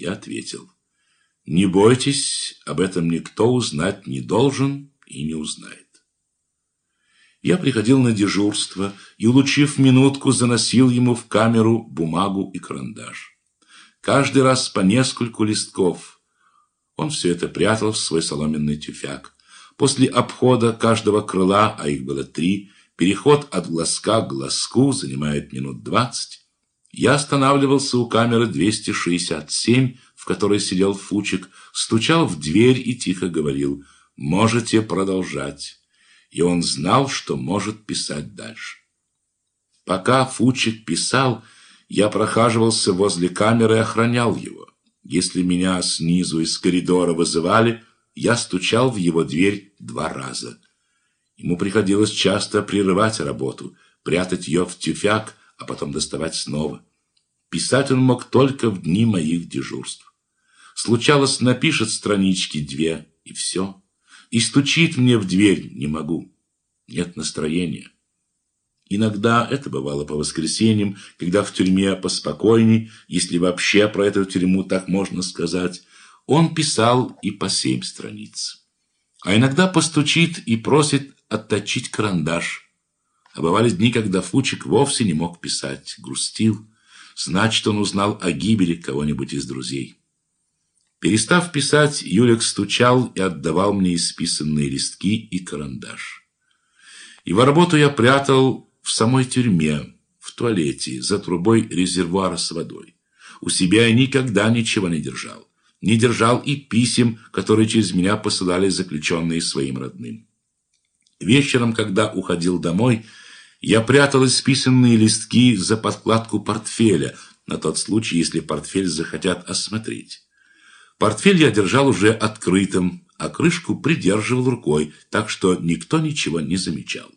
Я ответил, «Не бойтесь, об этом никто узнать не должен и не узнает». Я приходил на дежурство и, улучив минутку, заносил ему в камеру бумагу и карандаш. Каждый раз по нескольку листков. Он все это прятал в свой соломенный тюфяк. После обхода каждого крыла, а их было три, переход от глазка к глазку занимает минут двадцать. Я останавливался у камеры 267, в которой сидел Фучик, стучал в дверь и тихо говорил «Можете продолжать» и он знал, что может писать дальше. Пока Фучик писал, я прохаживался возле камеры и охранял его. Если меня снизу из коридора вызывали, я стучал в его дверь два раза. Ему приходилось часто прерывать работу, прятать ее в тюфяк, а потом доставать снова. Писать он мог только в дни моих дежурств. Случалось, напишет странички две, и все и стучит мне в дверь, не могу. Нет настроения. Иногда это бывало по воскресеньям, когда в тюрьме поспокойней, если вообще про эту тюрьму так можно сказать, он писал и по семь страниц. А иногда постучит и просит отточить карандаш. А бывали дни, когда Фучик вовсе не мог писать, грустил. Значит, он узнал о гибели кого-нибудь из друзей. Перестав писать, Юлик стучал и отдавал мне исписанные листки и карандаш. Его работу я прятал в самой тюрьме, в туалете, за трубой резервуара с водой. У себя я никогда ничего не держал. Не держал и писем, которые через меня посылали заключенные своим родным. Вечером, когда уходил домой, я прятал исписанные листки за подкладку портфеля, на тот случай, если портфель захотят осмотреть. Портфель я держал уже открытым, а крышку придерживал рукой, так что никто ничего не замечал.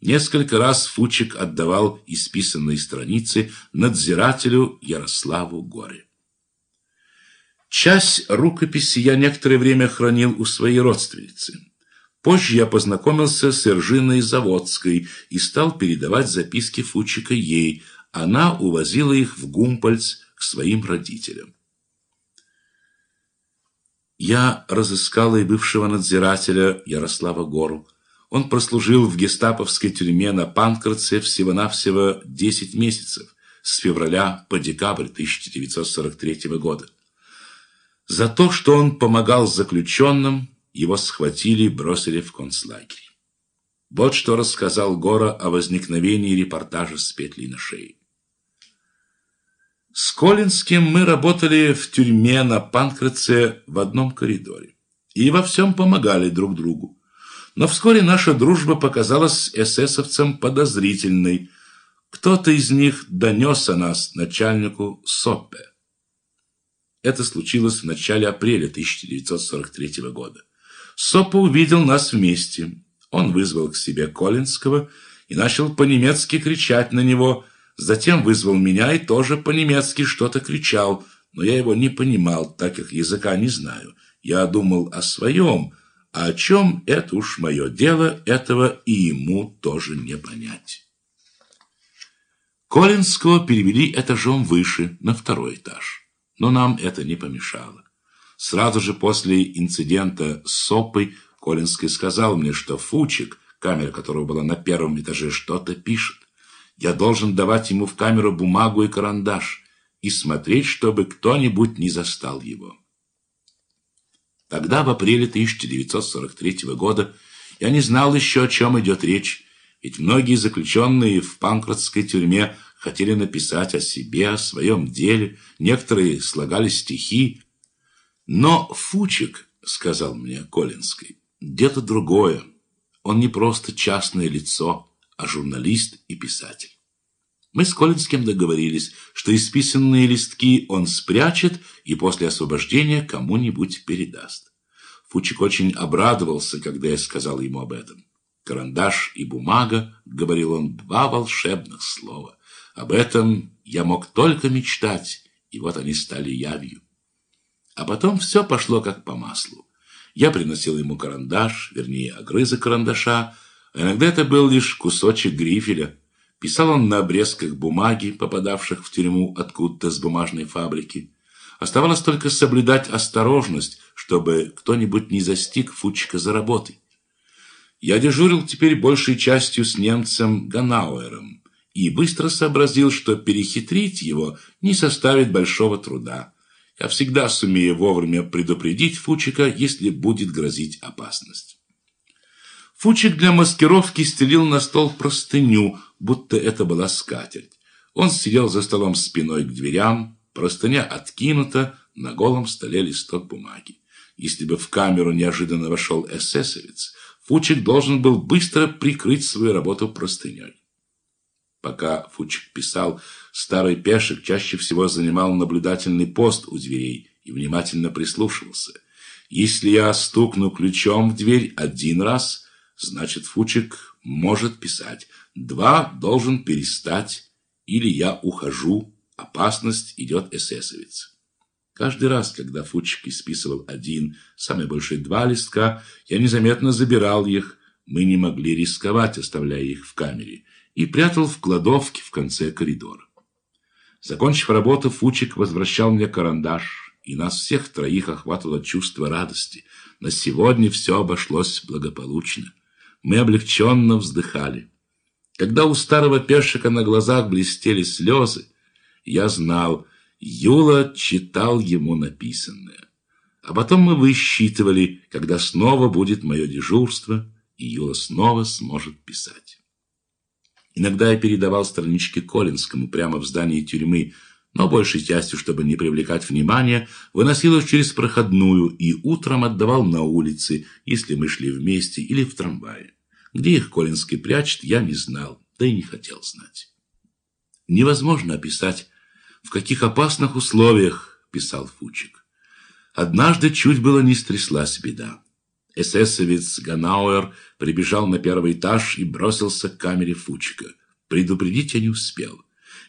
Несколько раз Фучик отдавал исписанные страницы надзирателю Ярославу Горе. Часть рукописи я некоторое время хранил у своей родственницы. Позже я познакомился с Иржиной Заводской и стал передавать записки Фучика ей. Она увозила их в Гумпольц к своим родителям. Я разыскала и бывшего надзирателя Ярослава Гору. Он прослужил в гестаповской тюрьме на Панкратце всего-навсего 10 месяцев, с февраля по декабрь 1943 года. За то, что он помогал заключенным, его схватили и бросили в концлагерь. Вот что рассказал Гора о возникновении репортажа с петлей на шее. С Колинским мы работали в тюрьме на Панкратце в одном коридоре. И во всем помогали друг другу. Но вскоре наша дружба показалась эсэсовцам подозрительной. Кто-то из них донес о нас начальнику СОПе. Это случилось в начале апреля 1943 года. Сопа увидел нас вместе. Он вызвал к себе Колинского и начал по-немецки кричать на него – Затем вызвал меня и тоже по-немецки что-то кричал, но я его не понимал, так как языка не знаю. Я думал о своем, а о чем это уж мое дело, этого и ему тоже не понять. Колинского перевели этажом выше, на второй этаж. Но нам это не помешало. Сразу же после инцидента с Сопой Колинский сказал мне, что Фучик, камера которого была на первом этаже, что-то пишет. Я должен давать ему в камеру бумагу и карандаш и смотреть, чтобы кто-нибудь не застал его. Тогда, в апреле 1943 года, я не знал еще, о чем идет речь, ведь многие заключенные в Панкратской тюрьме хотели написать о себе, о своем деле, некоторые слагали стихи. Но Фучик, сказал мне Колинский, где-то другое. Он не просто частное лицо, а журналист и писатель. Мы с Колинским договорились, что исписанные листки он спрячет и после освобождения кому-нибудь передаст. Фучик очень обрадовался, когда я сказал ему об этом. «Карандаш и бумага», — говорил он, — «два волшебных слова. Об этом я мог только мечтать, и вот они стали явью». А потом все пошло как по маслу. Я приносил ему карандаш, вернее, огрызок карандаша, а иногда это был лишь кусочек грифеля. Писал он на обрезках бумаги, попадавших в тюрьму откуда-то с бумажной фабрики. Оставалось только соблюдать осторожность, чтобы кто-нибудь не застиг Фучика за работой. Я дежурил теперь большей частью с немцем Ганауэром и быстро сообразил, что перехитрить его не составит большого труда. Я всегда сумею вовремя предупредить Фучика, если будет грозить опасность. Фучик для маскировки стелил на стол простыню, будто это была скатерть. Он сидел за столом спиной к дверям, простыня откинута, на голом столе листок бумаги. Если бы в камеру неожиданно вошел эсэсовец, Фучик должен был быстро прикрыть свою работу простыней. Пока Фучик писал, старый пешек чаще всего занимал наблюдательный пост у дверей и внимательно прислушивался. Если я стукну ключом в дверь один раз, значит, Фучик может писать. Два должен перестать, или я ухожу, опасность идет эсэсовец. Каждый раз, когда Фучик исписывал один, самый большой два листка, я незаметно забирал их. Мы не могли рисковать, оставляя их в камере и прятал в кладовке в конце коридора. Закончив работу, Фучик возвращал мне карандаш, и нас всех троих охватывало чувство радости. На сегодня все обошлось благополучно. Мы облегченно вздыхали. Когда у старого пешика на глазах блестели слезы, я знал, Юла читал ему написанное. А потом мы высчитывали, когда снова будет мое дежурство, и Юла снова сможет писать. Иногда я передавал странички Колинскому прямо в здании тюрьмы, но большей частью, чтобы не привлекать внимания, выносил их через проходную и утром отдавал на улице, если мы шли вместе или в трамвае. Где их Колинский прячет, я не знал, да и не хотел знать. Невозможно описать, в каких опасных условиях писал Фучик. Однажды чуть было не стряслась беда. Эсэсовец Ганауэр прибежал на первый этаж и бросился к камере Фучика. Предупредить я не успел.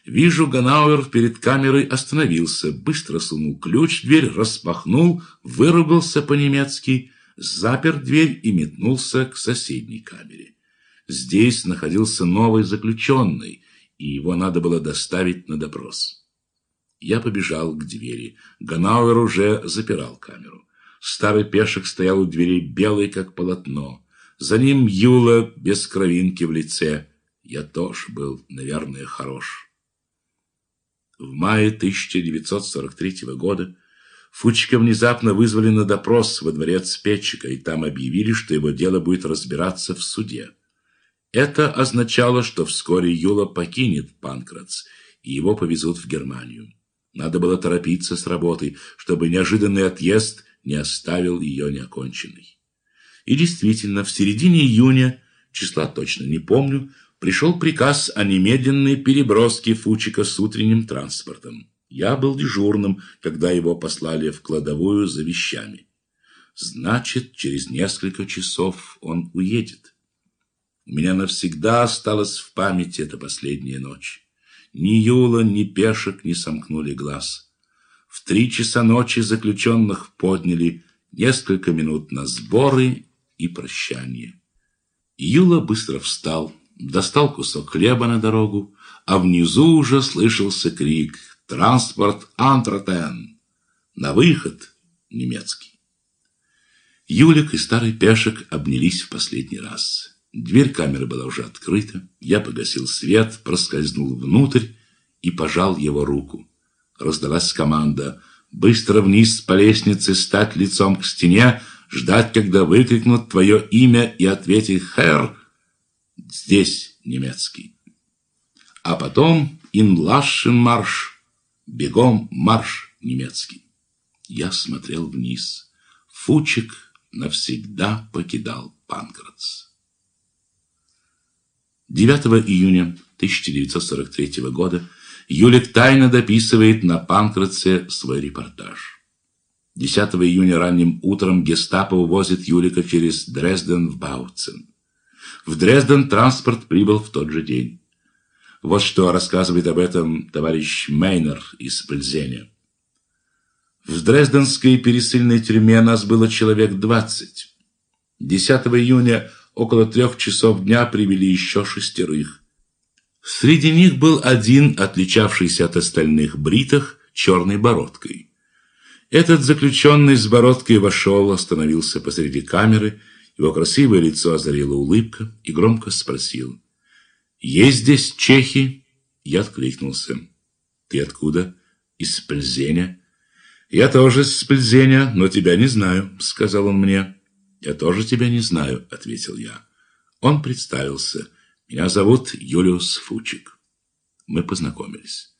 Вижу, Ганауэр перед камерой остановился, быстро сунул ключ дверь, распахнул, выругался по-немецки, запер дверь и метнулся к соседней камере. Здесь находился новый заключенный, и его надо было доставить на допрос. Я побежал к двери. Ганауэр уже запирал камеру. Старый пешек стоял у дверей белый, как полотно. За ним Юла без кровинки в лице. Я тоже был, наверное, хорош. В мае 1943 года Фучика внезапно вызвали на допрос во дворец Петчика, и там объявили, что его дело будет разбираться в суде. Это означало, что вскоре Юла покинет Панкратс, и его повезут в Германию. Надо было торопиться с работой, чтобы неожиданный отъезд не оставил ее неоконченной. И действительно, в середине июня, числа точно не помню, пришел приказ о немедленной переброске Фучика с утренним транспортом. Я был дежурным, когда его послали в кладовую за вещами. Значит, через несколько часов он уедет. У меня навсегда осталась в памяти эта последняя ночь. Ни Юла, ни Пешек не сомкнули глаз. В три часа ночи заключенных подняли несколько минут на сборы и прощание. Юла быстро встал, достал кусок хлеба на дорогу, а внизу уже слышался крик «Транспорт Антротен!» «На выход!» немецкий. Юлик и старый пешек обнялись в последний раз. Дверь камеры была уже открыта. Я погасил свет, проскользнул внутрь и пожал его руку раздалась команда. Быстро вниз по лестнице, стать лицом к стене, ждать, когда выкрикнут твое имя и ответить «Хэр!» Здесь немецкий. А потом «Инлашен марш!» Бегом марш немецкий. Я смотрел вниз. Фучик навсегда покидал Панкратс. 9 июня 1943 года Юлик тайно дописывает на Панкратце свой репортаж. 10 июня ранним утром гестапо увозит Юлика через Дрезден в Бауцен. В Дрезден транспорт прибыл в тот же день. Вот что рассказывает об этом товарищ Мейнер из Пльзеня. В Дрезденской пересыльной тюрьме нас было человек 20. 10 июня около трех часов дня привели еще шестерых. Среди них был один, отличавшийся от остальных бритых, черной бородкой. Этот заключенный с бородкой вошел, остановился посреди камеры, его красивое лицо озарила улыбка и громко спросил. «Есть здесь чехи?» Я откликнулся. «Ты откуда?» «Из Пльзеня». «Я тоже из Пльзеня, но тебя не знаю», — сказал он мне. «Я тоже тебя не знаю», — ответил я. Он представился. «Меня зовут Юлиус Фучик». Мы познакомились.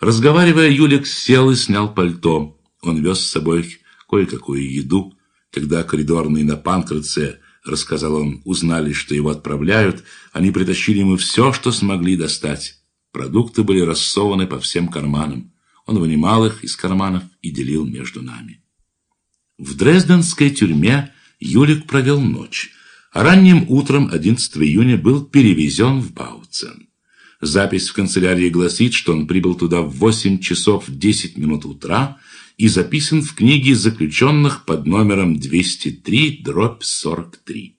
Разговаривая, Юлик сел и снял пальто. Он вез с собой кое-какую еду. Когда коридорные на Панкратце, рассказал он, узнали, что его отправляют, они притащили ему все, что смогли достать. Продукты были рассованы по всем карманам. Он вынимал их из карманов и делил между нами. В дрезденской тюрьме Юлик провел ночь, ранним утром 11 июня был перевезен в Бауцен. Запись в канцелярии гласит, что он прибыл туда в 8 часов 10 минут утра и записан в книге заключенных под номером 203 дробь 43.